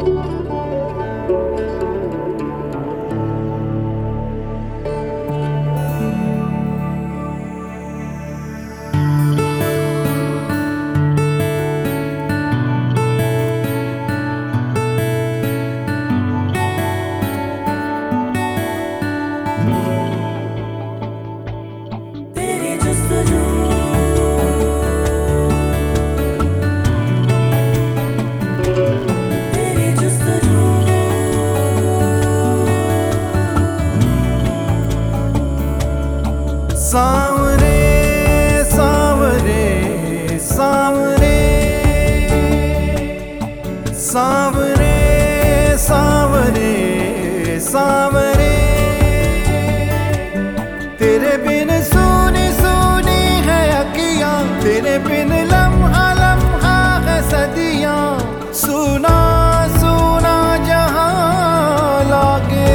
तेरी सांवरे सांवरे सांवरे सांवरे सांवरे सांवरे तेरे बिन सोनी सोनी है अकिया। तेरे बिन लम्हा लम्हा है सदिया। सुना सुना जहाँ लागे